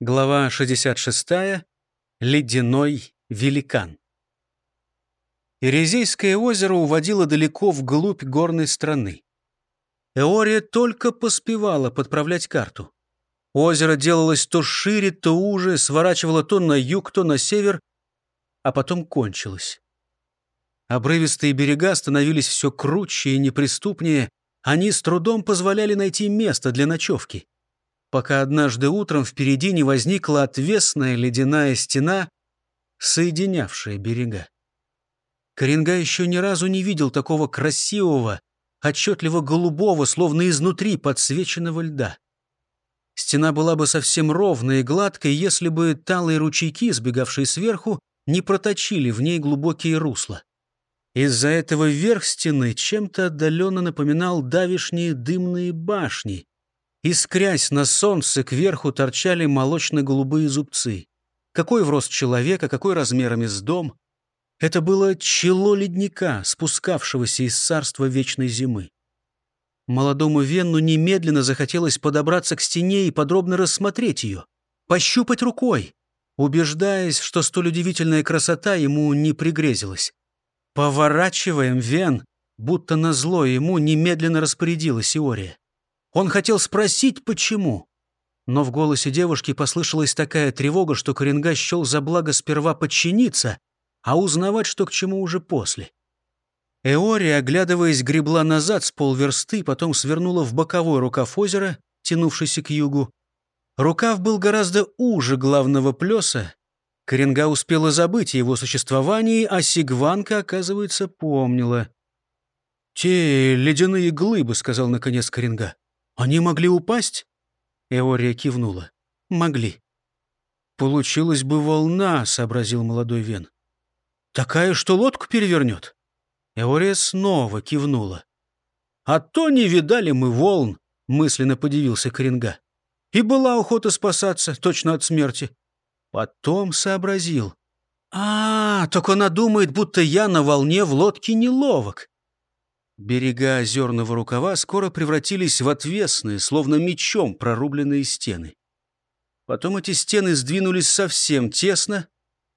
Глава 66. Ледяной великан. Ирезейское озеро уводило далеко вглубь горной страны. Эория только поспевала подправлять карту. Озеро делалось то шире, то уже, сворачивало то на юг, то на север, а потом кончилось. Обрывистые берега становились все круче и неприступнее, они с трудом позволяли найти место для ночевки пока однажды утром впереди не возникла отвесная ледяная стена, соединявшая берега. Коренга еще ни разу не видел такого красивого, отчетливо голубого, словно изнутри подсвеченного льда. Стена была бы совсем ровной и гладкой, если бы талые ручейки, сбегавшие сверху, не проточили в ней глубокие русла. Из-за этого верх стены чем-то отдаленно напоминал давишние дымные башни, Искрясь на солнце, кверху торчали молочно-голубые зубцы. Какой в рост человека, какой размерами с дом. Это было чело ледника, спускавшегося из царства вечной зимы. Молодому Венну немедленно захотелось подобраться к стене и подробно рассмотреть ее, пощупать рукой, убеждаясь, что столь удивительная красота ему не пригрезилась. «Поворачиваем, Вен!» Будто назло ему немедленно распорядилась Иория. Он хотел спросить, почему. Но в голосе девушки послышалась такая тревога, что Коренга счел за благо сперва подчиниться, а узнавать, что к чему уже после. Эори, оглядываясь, гребла назад с полверсты, потом свернула в боковой рукав озера, тянувшийся к югу. Рукав был гораздо уже главного плеса. Коренга успела забыть о его существовании, а Сигванка, оказывается, помнила. «Те ледяные глыбы», — сказал наконец Коренга. Они могли упасть?» Эория кивнула. «Могли». «Получилась бы волна», — сообразил молодой Вен. «Такая, что лодку перевернет?» Эория снова кивнула. «А то не видали мы волн», — мысленно подивился Коренга. «И была охота спасаться, точно от смерти». Потом сообразил. «А, только она думает, будто я на волне в лодке неловок. Берега озерного рукава скоро превратились в отвесные, словно мечом прорубленные стены. Потом эти стены сдвинулись совсем тесно,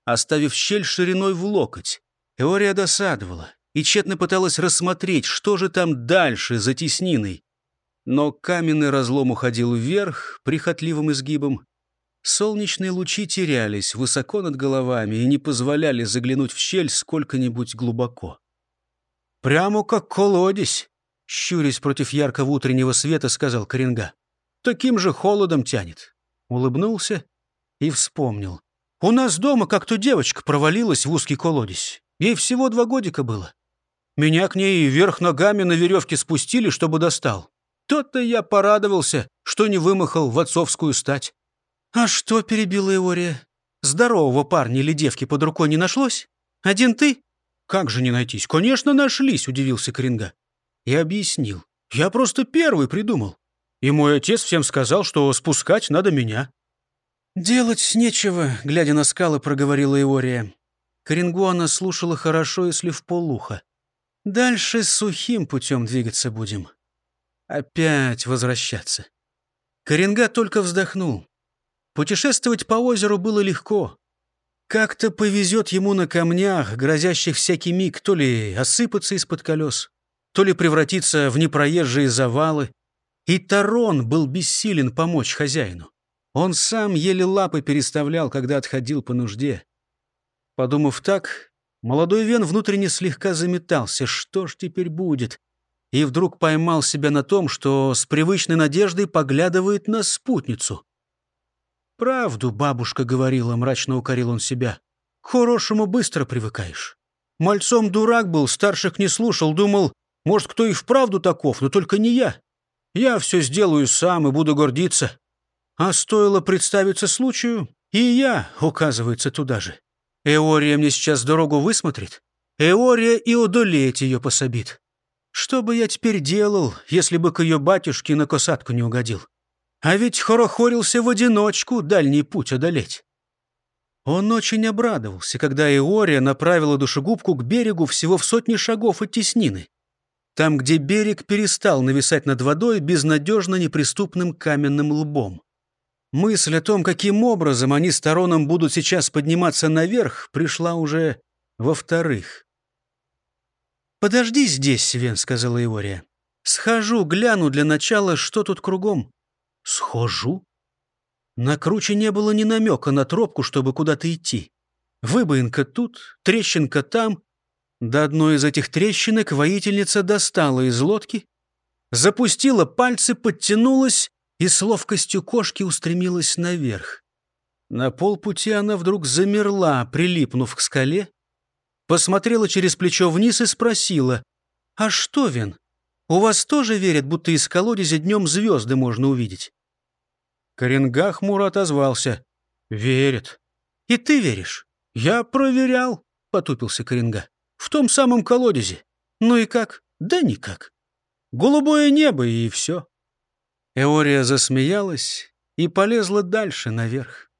оставив щель шириной в локоть. Теория досадовала и тщетно пыталась рассмотреть, что же там дальше за тесниной. Но каменный разлом уходил вверх прихотливым изгибом. Солнечные лучи терялись высоко над головами и не позволяли заглянуть в щель сколько-нибудь глубоко. «Прямо как колодец!» — щурясь против яркого утреннего света, сказал Коренга. «Таким же холодом тянет». Улыбнулся и вспомнил. «У нас дома как-то девочка провалилась в узкий колодец. Ей всего два годика было. Меня к ней вверх ногами на веревке спустили, чтобы достал. Тот-то я порадовался, что не вымахал в отцовскую стать». «А что?» — перебила Иория. «Здорового парня или девки под рукой не нашлось? Один ты?» «Как же не найтись? Конечно, нашлись!» — удивился Коренга. И объяснил. «Я просто первый придумал. И мой отец всем сказал, что спускать надо меня». «Делать нечего», — глядя на скалы, проговорила Иория. Она слушала хорошо, если в полуха. «Дальше сухим путем двигаться будем. Опять возвращаться». Коренга только вздохнул. Путешествовать по озеру было легко. Как-то повезет ему на камнях, грозящих всякий миг то ли осыпаться из-под колес, то ли превратиться в непроезжие завалы. И Тарон был бессилен помочь хозяину. Он сам еле лапы переставлял, когда отходил по нужде. Подумав так, молодой Вен внутренне слегка заметался. Что ж теперь будет? И вдруг поймал себя на том, что с привычной надеждой поглядывает на спутницу. «Правду бабушка говорила», — мрачно укорил он себя. «К хорошему быстро привыкаешь. Мальцом дурак был, старших не слушал, думал, может, кто и вправду таков, но только не я. Я все сделаю сам и буду гордиться. А стоило представиться случаю, и я, указывается, туда же. Эория мне сейчас дорогу высмотрит, Эория и одолеть ее пособит. Что бы я теперь делал, если бы к ее батюшке на косатку не угодил? А ведь хорохорился в одиночку дальний путь одолеть. Он очень обрадовался, когда Иория направила душегубку к берегу всего в сотни шагов от теснины. Там, где берег перестал нависать над водой безнадежно неприступным каменным лбом. Мысль о том, каким образом они с Тароном будут сейчас подниматься наверх, пришла уже во-вторых. «Подожди здесь, Свен», — сказала Иория. «Схожу, гляну для начала, что тут кругом». «Схожу?» На круче не было ни намека на тропку, чтобы куда-то идти. Выбоинка тут, трещинка там. До одной из этих трещинок воительница достала из лодки, запустила пальцы, подтянулась и с ловкостью кошки устремилась наверх. На полпути она вдруг замерла, прилипнув к скале, посмотрела через плечо вниз и спросила, «А что, Вен, у вас тоже верят, будто из колодезя днем звезды можно увидеть?» Коренга хмуро отозвался, «Верят. И ты веришь?» «Я проверял», — потупился Коренга. «В том самом колодезе. Ну и как? Да никак. Голубое небо и все». Эория засмеялась и полезла дальше наверх.